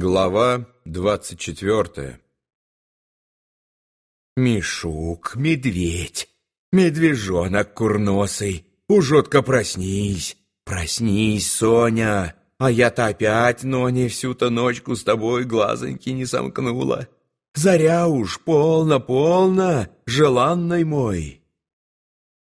Глава двадцать четвертая Мишук, медведь, медвежонок курносый, ужотко проснись, проснись, Соня, а я-то опять, но не всю-то ночку с тобой глазоньки не сомкнула. Заря уж, полно, полно, желанный мой.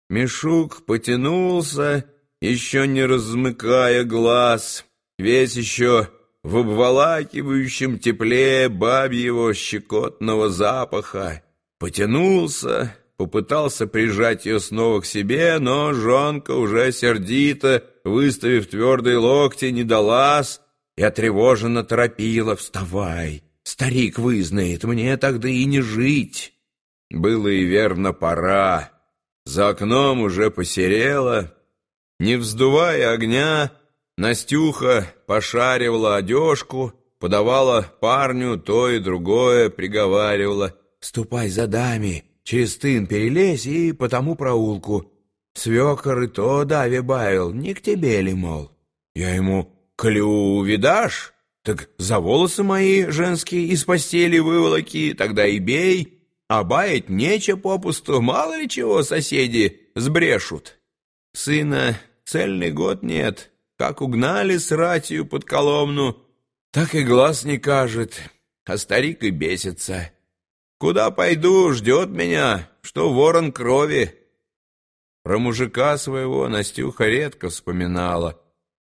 Мишук потянулся, еще не размыкая глаз, весь еще в обволакивающем тепле бабьего щекотного запаха. Потянулся, попытался прижать ее снова к себе, но жонка уже сердито, выставив твердые локти, не далась и отревоженно торопила «Вставай, старик вызнает, мне тогда и не жить». Было и верно пора. За окном уже посерело. Не вздувая огня, Настюха пошаривала одежку, подавала парню то и другое, приговаривала «Ступай за дами, через тын перелезь и по тому проулку. Свекор и то даве бавил, не к тебе ли, мол?» Я ему «Клю видашь? Так за волосы мои женские из постели выволоки, тогда и бей, а баять нече попусту, мало ли чего соседи сбрешут. Сына цельный год нет». Как угнали с ратью под Коломну, так и глаз не кажет, а старик и бесится. Куда пойду, ждет меня, что ворон крови. Про мужика своего Настюха редко вспоминала,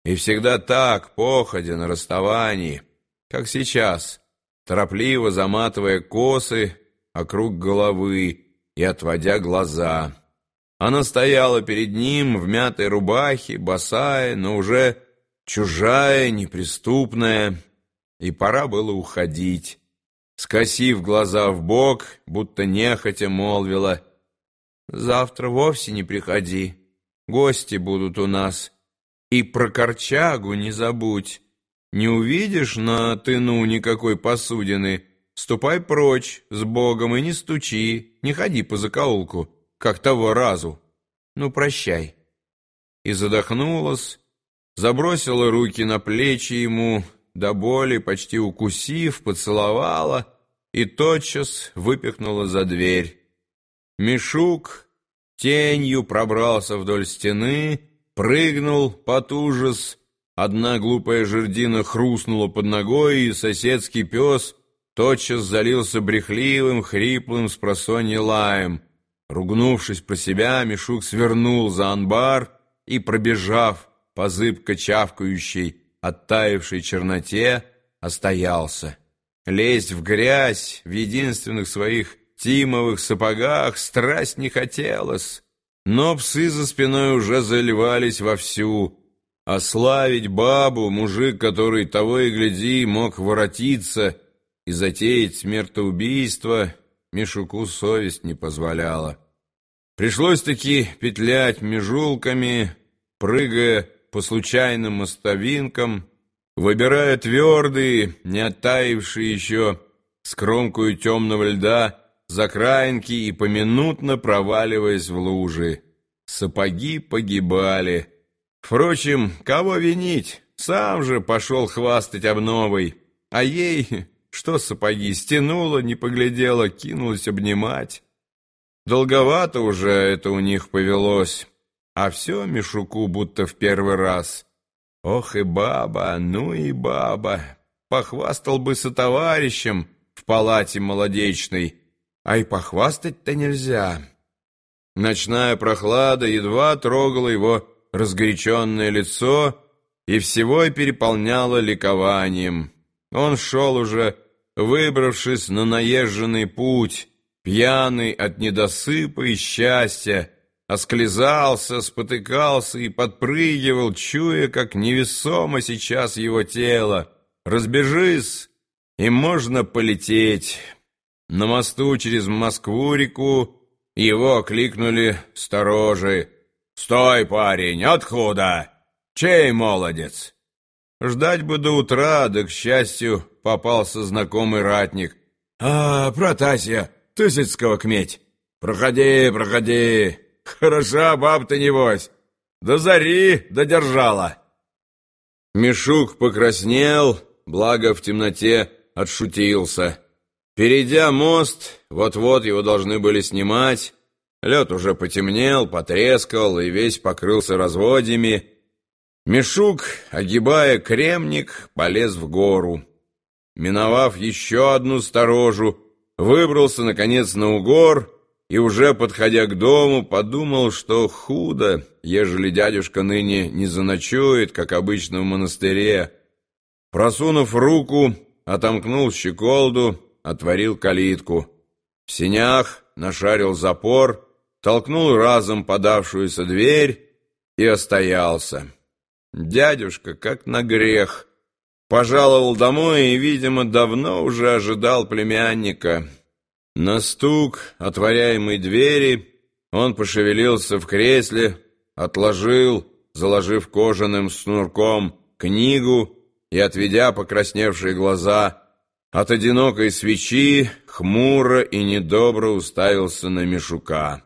и всегда так, походя на расставании, как сейчас, торопливо заматывая косы округ головы и отводя глаза. Она стояла перед ним в мятой рубахе, босая, но уже чужая, неприступная, и пора было уходить. Скосив глаза в бок, будто нехотя молвила, «Завтра вовсе не приходи, гости будут у нас, и про корчагу не забудь. Не увидишь на тыну никакой посудины, ступай прочь с Богом и не стучи, не ходи по закоулку» как того разу. Ну, прощай. И задохнулась, забросила руки на плечи ему, до боли, почти укусив, поцеловала и тотчас выпихнула за дверь. Мишук тенью пробрался вдоль стены, прыгнул под ужас, одна глупая жердина хрустнула под ногой, и соседский пес тотчас залился брехливым, хриплым с лаем — Ругнувшись про себя, Мишук свернул за анбар и, пробежав по зыбко чавкающей, оттаившей черноте, остоялся. Лезть в грязь в единственных своих тимовых сапогах страсть не хотелось, но псы за спиной уже заливались вовсю, а славить бабу, мужик, который того и гляди мог воротиться и затеять смертоубийство, Мишуку совесть не позволяла. Пришлось-таки петлять межулками, прыгая по случайным мостовинкам, выбирая твердые, не оттаившие еще с темного льда, закраинки и поминутно проваливаясь в лужи. Сапоги погибали. Впрочем, кого винить? Сам же пошел хвастать обновой, а ей, что сапоги, стянула, не поглядела, кинулась обнимать. Долговато уже это у них повелось, а все Мишуку будто в первый раз. Ох и баба, ну и баба, похвастал бы со товарищем в палате молодечной, а и похвастать-то нельзя. Ночная прохлада едва трогала его разгоряченное лицо и всего переполняла ликованием. Он шел уже, выбравшись на наезженный путь, пьяный от недосыпа и счастья, осклизался, спотыкался и подпрыгивал, чуя, как невесомо сейчас его тело. Разбежись, и можно полететь. На мосту через Москву-реку его окликнули сторожи. «Стой, парень, откуда? Чей молодец?» Ждать бы до утра, да, к счастью, попался знакомый ратник. «А, Протасия!» Тысяцкого кметь. Проходи, проходи. Хороша баб-то небось. До зари додержала. Мишук покраснел, благо в темноте отшутился. Перейдя мост, вот-вот его должны были снимать, лед уже потемнел, потрескал и весь покрылся разводями. Мешук, огибая кремник, полез в гору. Миновав еще одну сторожу, выбрался, наконец, на угор и, уже подходя к дому, подумал, что худо, ежели дядюшка ныне не заночует, как обычно в монастыре. Просунув руку, отомкнул щеколду, отворил калитку. В сенях нашарил запор, толкнул разом подавшуюся дверь и остоялся. Дядюшка, как на грех, пожаловал домой и, видимо, давно уже ожидал племянника. На стук отворяемой двери он пошевелился в кресле, отложил, заложив кожаным снурком, книгу и, отведя покрасневшие глаза, от одинокой свечи хмуро и недобро уставился на Мишука.